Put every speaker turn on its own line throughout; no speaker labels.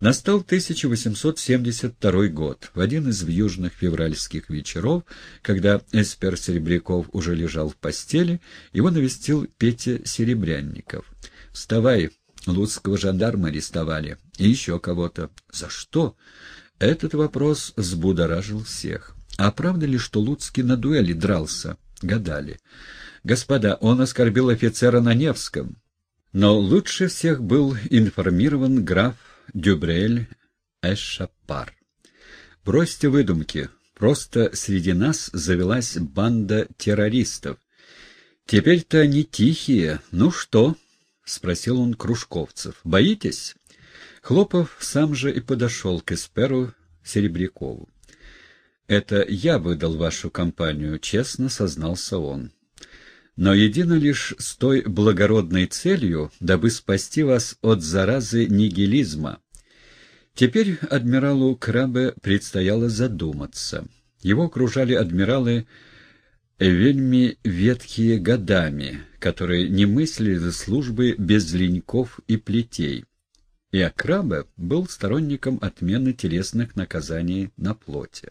Настал 1872 год. В один из южных февральских вечеров, когда Эспер Серебряков уже лежал в постели, его навестил Петя Серебрянников. «Вставай, луцкого жандарма арестовали. И еще кого-то. За что?» Этот вопрос взбудоражил всех. А правда ли, что Луцкий на дуэли дрался? Гадали. «Господа, он оскорбил офицера на Невском». Но лучше всех был информирован граф Дюбрель Эшапар. Бросьте выдумки. Просто среди нас завелась банда террористов. Теперь-то они тихие. Ну что? — спросил он кружковцев. — Боитесь? Хлопов сам же и подошел к эсперу Серебрякову. — Это я выдал вашу компанию, — честно сознался он но едино лишь с той благородной целью, дабы спасти вас от заразы нигилизма. Теперь адмиралу Крабе предстояло задуматься. Его окружали адмиралы вельми ветхие годами, которые не мыслили службы без леньков и плетей. И Акрабе был сторонником отмены телесных наказаний на плоти.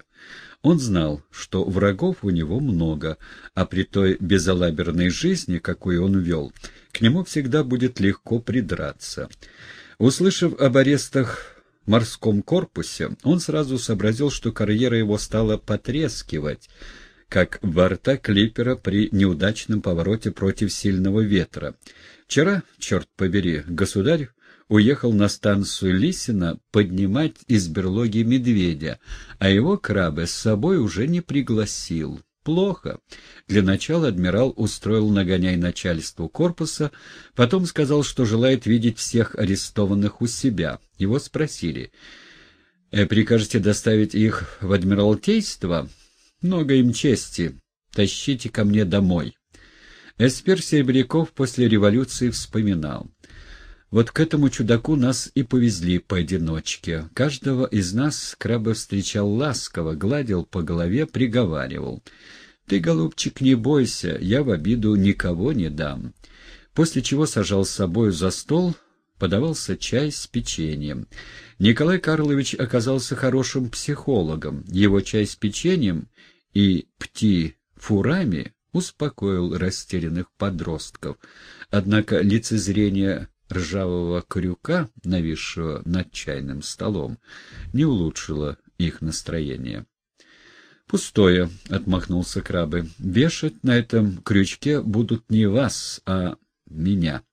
Он знал, что врагов у него много, а при той безалаберной жизни, какую он вел, к нему всегда будет легко придраться. Услышав об арестах в морском корпусе, он сразу сообразил, что карьера его стала потрескивать, как борта клипера при неудачном повороте против сильного ветра. Вчера, черт побери, государь уехал на станцию Лисина поднимать из берлоги медведя, а его крабы с собой уже не пригласил. Плохо. Для начала адмирал устроил нагоняй начальству корпуса, потом сказал, что желает видеть всех арестованных у себя. Его спросили, «Э, «Прикажете доставить их в Адмиралтейство? Много им чести. Тащите ко мне домой». Эспер Серебряков после революции вспоминал. Вот к этому чудаку нас и повезли поодиночке. Каждого из нас Краба встречал ласково, гладил по голове, приговаривал. «Ты, голубчик, не бойся, я в обиду никого не дам». После чего сажал с собою за стол, подавался чай с печеньем. Николай Карлович оказался хорошим психологом. Его чай с печеньем и пти-фурами успокоил растерянных подростков. Однако лицезрение ржавого крюка, нависшего над чайным столом, не улучшило их настроение. «Пустое», — отмахнулся крабы. «Вешать на этом крючке будут не вас, а меня.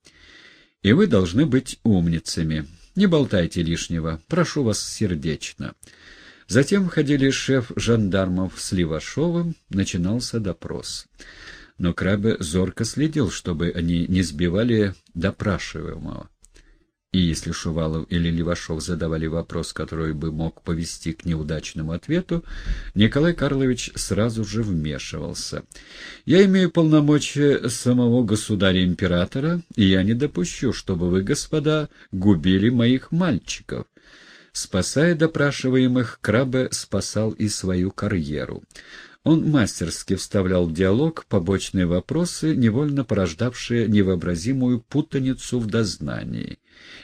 И вы должны быть умницами. Не болтайте лишнего. Прошу вас сердечно». Затем входили шеф жандармов с Левашовым, начинался допрос но Крабе зорко следил, чтобы они не сбивали допрашиваемого. И если Шувалов или Левашов задавали вопрос, который бы мог повести к неудачному ответу, Николай Карлович сразу же вмешивался. «Я имею полномочия самого государя-императора, и я не допущу, чтобы вы, господа, губили моих мальчиков». Спасая допрашиваемых, Крабе спасал и свою карьеру. Он мастерски вставлял в диалог побочные вопросы, невольно порождавшие невообразимую путаницу в дознании.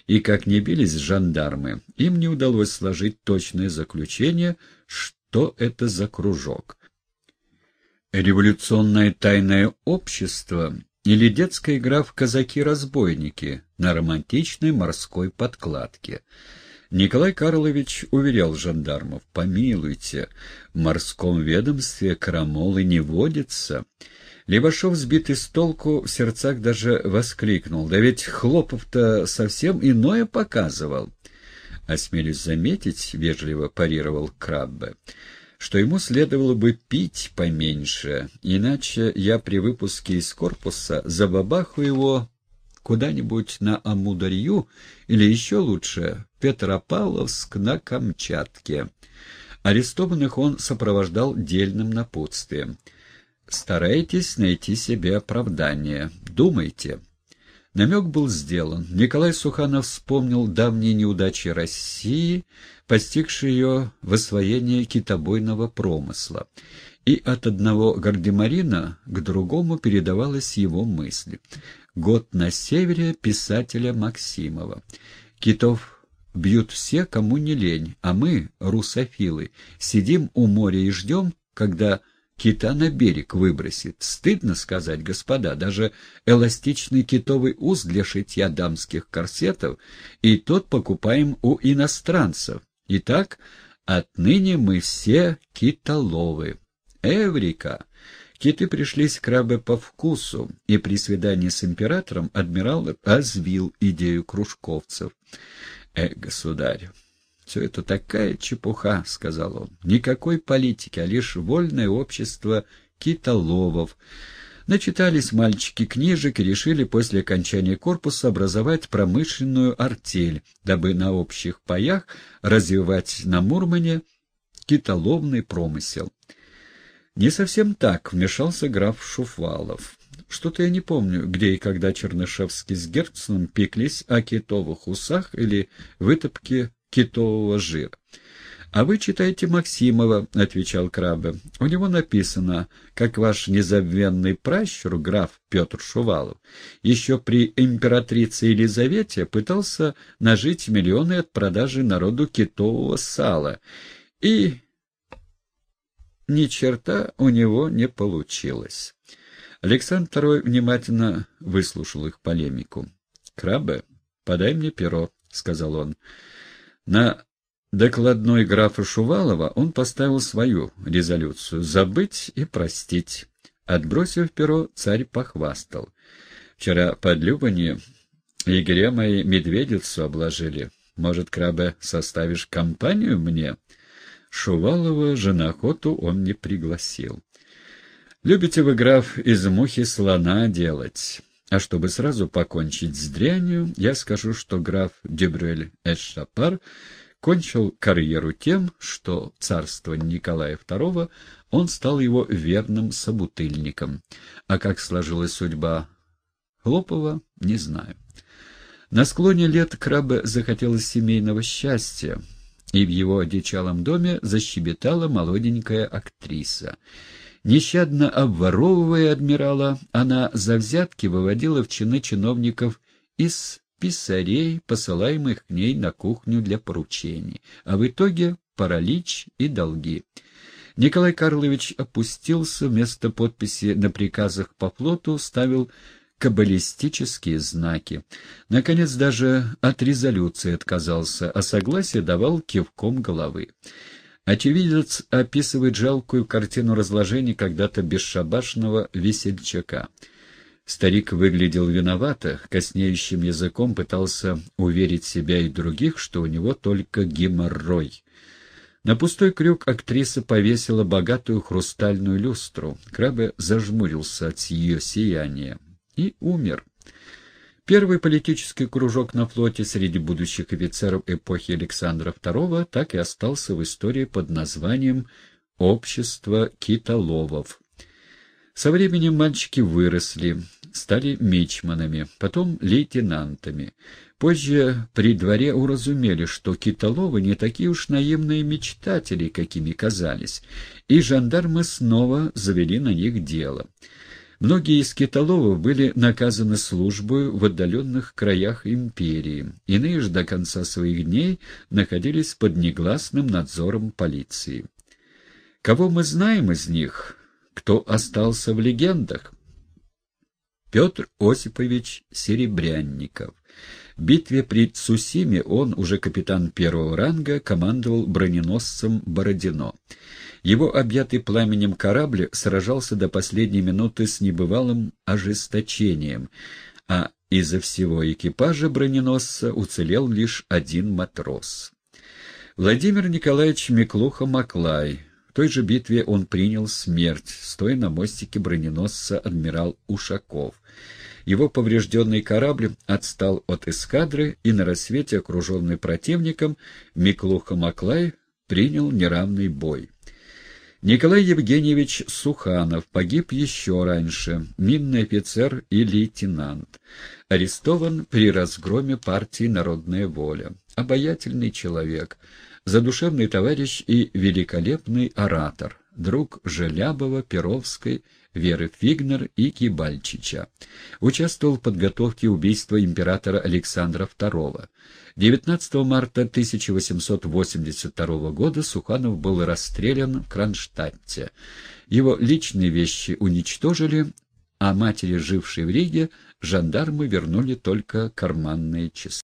И как не бились жандармы, им не удалось сложить точное заключение, что это за кружок. Революционное тайное общество или детская игра в казаки-разбойники на романтичной морской подкладке — Николай Карлович уверял жандармов, помилуйте, в морском ведомстве крамолы не водится. Левашов, сбитый с толку, в сердцах даже воскликнул. Да ведь Хлопов-то совсем иное показывал. Осмелюсь заметить, — вежливо парировал Краббе, — что ему следовало бы пить поменьше, иначе я при выпуске из корпуса забабаху его куда-нибудь на Амударью или еще лучше Петропавловск на Камчатке. Арестованных он сопровождал дельным напутствием. «Старайтесь найти себе оправдание. Думайте». Намек был сделан. Николай Суханов вспомнил давние неудачи России, постигшие ее в освоении китобойного промысла. И от одного гардемарина к другому передавалась его мысль. Год на севере писателя Максимова. Китов бьют все, кому не лень, а мы, русофилы, сидим у моря и ждем, когда кита на берег выбросит. Стыдно сказать, господа, даже эластичный китовый уз для шитья дамских корсетов и тот покупаем у иностранцев. Итак, отныне мы все китоловы. Эврика! Киты пришлись крабы по вкусу, и при свидании с императором адмирал развил идею кружковцев. «Э, государь, все это такая чепуха», — сказал он. «Никакой политики, а лишь вольное общество китоловов». Начитались мальчики книжек и решили после окончания корпуса образовать промышленную артель, дабы на общих паях развивать на Мурмане китоловный промысел. Не совсем так вмешался граф Шуфалов. Что-то я не помню, где и когда Чернышевский с Герценом пеклись о китовых усах или вытопке китового жира. «А вы читайте Максимова», — отвечал Крабе. «У него написано, как ваш незабвенный пращур, граф Петр Шувалов, еще при императрице Елизавете пытался нажить миллионы от продажи народу китового сала. И ни черта у него не получилось. Александр II внимательно выслушал их полемику. «Крабе, подай мне перо», — сказал он. На докладной графа Шувалова он поставил свою резолюцию «забыть и простить». Отбросив перо, царь похвастал. «Вчера под Любани егеря мои медведицу обложили. Может, Крабе, составишь компанию мне?» Шувалова же на охоту он не пригласил. «Любите вы, граф, из мухи слона делать. А чтобы сразу покончить с дрянью, я скажу, что граф Дебрюэль Эшапар кончил карьеру тем, что царство Николая II он стал его верным собутыльником. А как сложилась судьба Хлопова, не знаю. На склоне лет Крабе захотелось семейного счастья, и в его одичалом доме защебетала молоденькая актриса. Нещадно обворовывая адмирала, она за взятки выводила в чины чиновников из писарей, посылаемых к ней на кухню для поручений, а в итоге паралич и долги. Николай Карлович опустился, вместо подписи на приказах по флоту ставил каббалистические знаки. Наконец, даже от резолюции отказался, а согласие давал кивком головы. Очевидец описывает жалкую картину разложения когда-то бесшабашного весельчака. Старик выглядел виновато, коснеющим языком пытался уверить себя и других, что у него только геморрой. На пустой крюк актриса повесила богатую хрустальную люстру. Крабе зажмурился от ее сияния и умер. Первый политический кружок на флоте среди будущих офицеров эпохи Александра II так и остался в истории под названием «Общество китоловов». Со временем мальчики выросли, стали мичманами, потом лейтенантами. Позже при дворе уразумели, что китоловы не такие уж наивные мечтатели, какими казались, и жандармы снова завели на них дело. Многие из китоловов были наказаны службой в отдаленных краях империи, иные же до конца своих дней находились под негласным надзором полиции. Кого мы знаем из них? Кто остался в легендах? Петр Осипович Серебрянников. В битве при Цусиме он, уже капитан первого ранга, командовал броненосцем «Бородино». Его объятый пламенем корабль сражался до последней минуты с небывалым ожесточением, а из-за всего экипажа броненосца уцелел лишь один матрос. Владимир Николаевич Миклуха-Маклай. В той же битве он принял смерть, стоя на мостике броненосца адмирал Ушаков. Его поврежденный корабль отстал от эскадры, и на рассвете, окруженный противником, Миклуха-Маклай принял неравный бой. Николай Евгеньевич Суханов погиб еще раньше, минный офицер и лейтенант. Арестован при разгроме партии «Народная воля». Обаятельный человек, задушевный товарищ и великолепный оратор, друг Желябова, Перовской, Веры Фигнер и Кибальчича. Участвовал в подготовке убийства императора Александра II. 19 марта 1882 года Суханов был расстрелян в Кронштадте. Его личные вещи уничтожили, а матери, жившей в Риге, жандармы вернули только карманные часы.